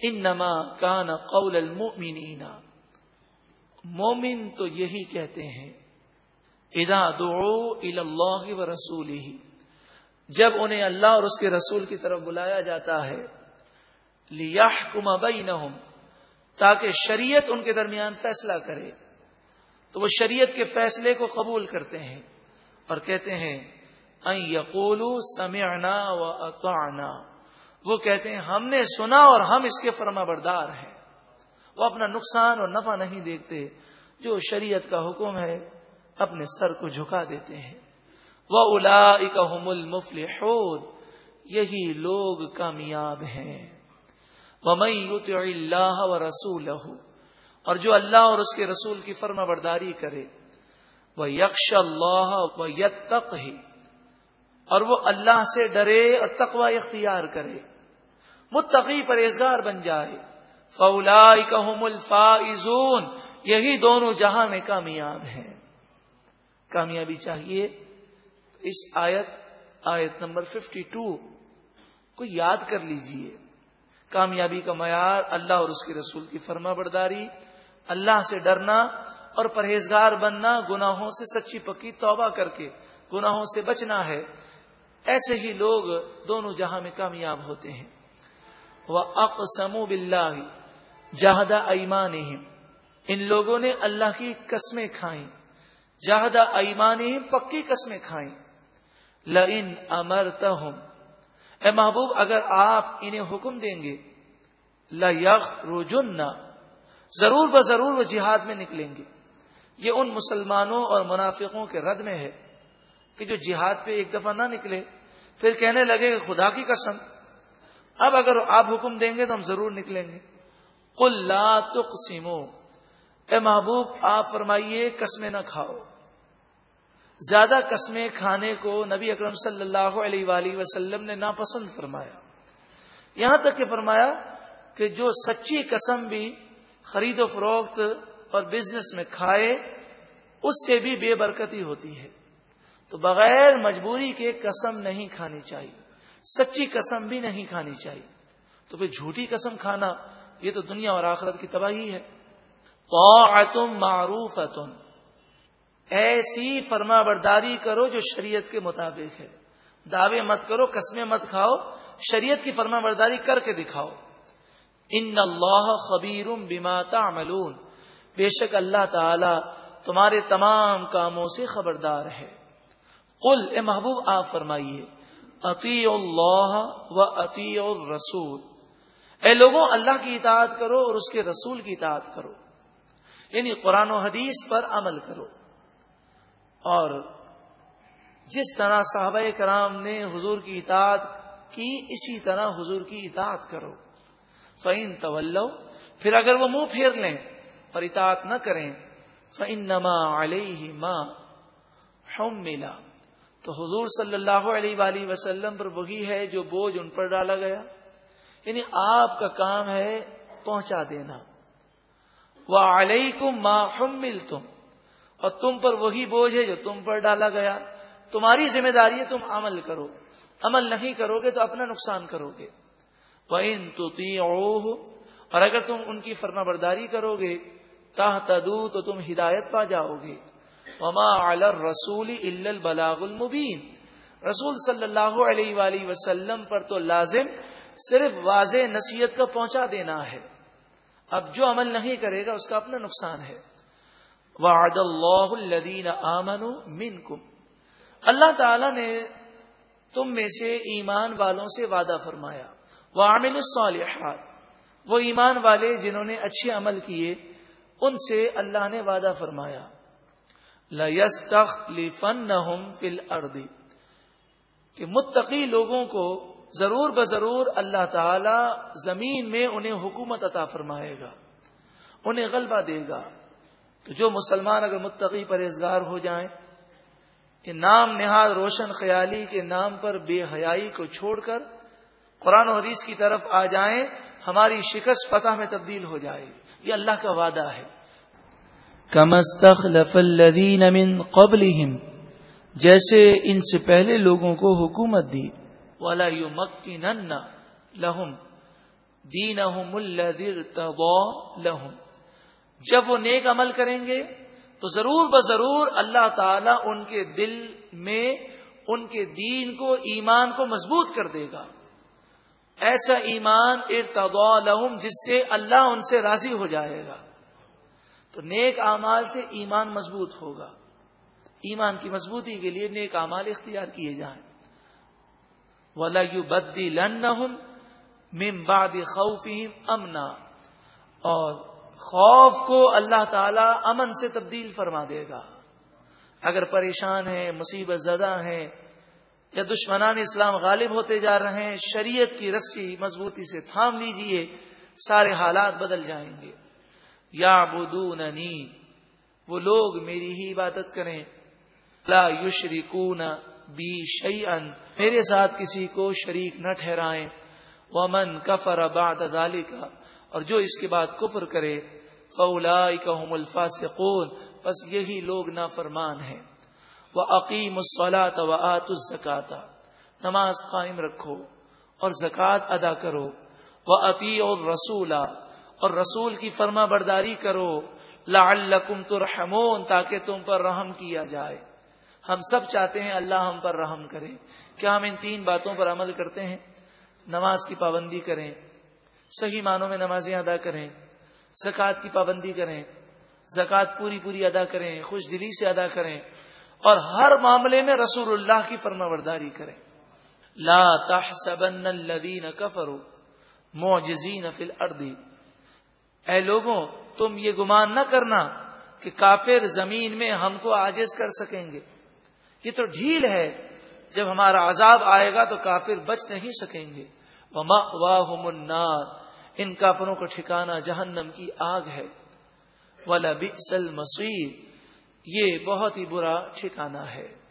ان نما کان قول المؤمنین. مومن تو یہی کہتے ہیں ادا دعو اللہ و رسول ہی جب انہیں اللہ اور اس کے رسول کی طرف بلایا جاتا ہے لیا کما تاکہ شریعت ان کے درمیان فیصلہ کرے. تو وہ شریعت کے فیصلے کو قبول کرتے ہیں اور کہتے ہیں یقول سمعنا و اطعنا. وہ کہتے ہیں، ہم نے سنا اور ہم اس کے فرما بردار ہیں۔ وہ اپنا نقصان اور نفع نہیں دیکھتے، جو شریعت کا حکم ہے، اپنے سر کو جھکا دیتے ہیں۔ وہ الا المفل یہی لوگ کامیاب ہیں۔ وہ اللہ و رسول اور جو اللہ اور اس کے رسول کی فرما برداری کرے۔ وہ یکش اللہ و یت ہی اور وہ اللہ سے ڈرے اور تقوا اختیار کرے۔ متقی پرہیزگار بن جائے۔ فولا الفائزون۔ یہی دونوں جہاں میں کامیاب ہیں۔ کامیابی چاہیے۔ اس آیت آیت نمبر ففٹی ٹو۔ کو یاد کر لیجیے۔ کامیابی کا معیار اللہ اور اس کے رسول کی فرما برداری، اللہ سے ڈرنا اور پرہیزگار بننا، گناہوں سے سچی پکی توبہ کر کے، گناہوں سے بچنا ہے۔ ایسے ہی لوگ دونوں جہاں میں کامیاب ہوتے ہیں۔ وہ اقسم بلّہ جہدا ایمان ان لوگوں نے اللہ کی قسمیں کھائیں۔ جہدا ایمان پکی قسمیں کھائیں۔ لن امرتا اے محبوب، اگر آپ انہیں حکم دیں گے لخ رجن ضرور ب ضرور وہ جہاد میں نکلیں گے۔ یہ ان مسلمانوں اور منافقوں کے رد میں ہے کہ جو جہاد پہ ایک دفعہ نہ نکلے پھر کہنے لگے کہ خدا کی قسم، اب اگر آپ حکم دیں گے تو ہم ضرور نکلیں گے۔ کل لا تقسمو اے محبوب، آپ فرمائیے قسمیں نہ کھاؤ۔ زیادہ قسمیں کھانے کو نبی اکرم صلی اللہ علیہ وآلہ وسلم نے ناپسند فرمایا۔ یہاں تک کہ فرمایا کہ جو سچی قسم بھی خرید و فروخت اور بزنس میں کھائے، اس سے بھی بے برکتی ہوتی ہے۔ تو بغیر مجبوری کے قسم نہیں کھانی چاہیے۔ سچی قسم بھی نہیں کھانی چاہیے۔ تو پھر جھوٹی قسم کھانا، یہ تو دنیا اور آخرت کی تباہی ہے۔ تو معروف ایسی فرما برداری کرو جو شریعت کے مطابق ہے۔ دعوے مت کرو، قسمیں مت کھاؤ، شریعت کی فرما برداری کر کے دکھاؤ۔ ان اللہ خبیر بما تعملون۔ بے شک اللہ تعالی تمہارے تمام کاموں سے خبردار ہے۔ قل، اے محبوب، آپ فرمائیے عطی اللہ و عطی الرسول۔ اے لوگوں، اللہ کی اطاعت کرو اور اس کے رسول کی اطاعت کرو۔ یعنی قرآن و حدیث پر عمل کرو۔ اور جس طرح صحابہ کرام نے حضور کی اطاعت کی، اسی طرح حضور کی اطاعت کرو۔ فعین طول پھر اگر وہ منہ پھیر لیں اور اطاعت نہ کریں فعن نما علیہ ماں ہم ملا تو حضور صلی اللہ علیہ وآلہ وسلم پر وہی ہے جو بوجھ ان پر ڈالا گیا۔ یعنی آپ کا کام ہے پہنچا دینا۔ وہ علیہ کو ماہم مل تم اور تم پر وہی بوجھ ہے جو تم پر ڈالا گیا۔ تمہاری ذمہ داری ہے تم عمل کرو۔ عمل نہیں کرو گے تو اپنا نقصان کرو گے وہ ان تو اور اگر تم ان کی فرما برداری کرو گے تاہ تدو تو تم ہدایت پا جاؤ گے وما رسول البلاغ المبین رسول صلی اللہ علیہ وآلہ وسلم پر تو لازم صرف واضح نصیحت کا پہنچا دینا ہے۔ اب جو عمل نہیں کرے گا، اس کا اپنا نقصان ہے۔ وعد اللہ الدین آمن منکم اللہ تعالی نے تم میں سے ایمان والوں سے وعدہ فرمایا۔ وہ الصالحات۔ وہ ایمان والے جنہوں نے اچھے عمل کیے، ان سے اللہ نے وعدہ فرمایا۔ لفن فل اردی کہ متقی لوگوں کو ضرور بضرور اللہ تعالی زمین میں انہیں حکومت عطا فرمائے گا، انہیں غلبہ دے گا۔ تو جو مسلمان اگر متقی پرہیزگار ہو جائیں، کہ نام نہاد روشن خیالی کے نام پر بے حیائی کو چھوڑ کر قرآن و حدیث کی طرف آ جائیں، ہماری شکست فتح میں تبدیل ہو جائے گی۔ یہ اللہ کا وعدہ ہے۔ کمستخلف الذین من قبلہم جیسے ان سے پہلے لوگوں کو حکومت دی۔ ولا یمکنن لہم دین لہم جب وہ نیک عمل کریں گے، تو ضرور بضرور اللہ تعالی ان کے دل میں ان کے دین کو، ایمان کو مضبوط کر دے گا۔ ایسا ایمان ارتضا لہم جس سے اللہ ان سے راضی ہو جائے گا۔ تو نیک اعمال سے ایمان مضبوط ہوگا۔ ایمان کی مضبوطی کے لیے نیک اعمال اختیار کیے جائیں۔ ولا یو بدی لن ممباد خوف امنا اور خوف کو اللہ تعالی امن سے تبدیل فرما دے گا۔ اگر پریشان ہیں، مصیبت زدہ ہیں یا دشمنان اسلام غالب ہوتے جا رہے ہیں، شریعت کی رسی مضبوطی سے تھام لیجیے، سارے حالات بدل جائیں گے۔ یا بدوننی وہ لوگ میری ہی عبادت کریں۔ لا یشرکون بی شیئن، میرے ساتھ کسی کو شریک نہ ٹھہرائیں۔ ومن کفر بعد ذالک، اور جو اس کے بعد کفر کرے فاولائکہم الفاسقون، بس یہی لوگ نافرمان ہیں۔ وہ عقیم الصلاۃ و آت نماز قائم رکھو اور زکوٰۃ ادا کرو۔ وہ عطی اور رسول کی فرما برداری کرو، لعلکم ترحمون، تاکہ تم پر رحم کیا جائے۔ ہم سب چاہتے ہیں اللہ ہم پر رحم کرے۔ کیا ہم ان تین باتوں پر عمل کرتے ہیں؟ نماز کی پابندی کریں، صحیح معنوں میں نمازیں ادا کریں، زکوٰۃ کی پابندی کریں، زکوٰۃ پوری پوری ادا کریں، خوش دلی سے ادا کریں، اور ہر معاملے میں رسول اللہ کی فرما برداری کریں۔ لا تحسبن الذين كفروا معجزين في الارض۔ اے لوگوں، تم یہ گمان نہ کرنا کہ کافر زمین میں ہم کو آجز کر سکیں گے۔ یہ تو ڈھیل ہے۔ جب ہمارا عذاب آئے گا تو کافر بچ نہیں سکیں گے۔ واہ منار ان کافروں کا ٹھکانہ جہنم کی آگ ہے۔ ولا بئس المصیر یہ بہت ہی برا ٹھکانہ ہے۔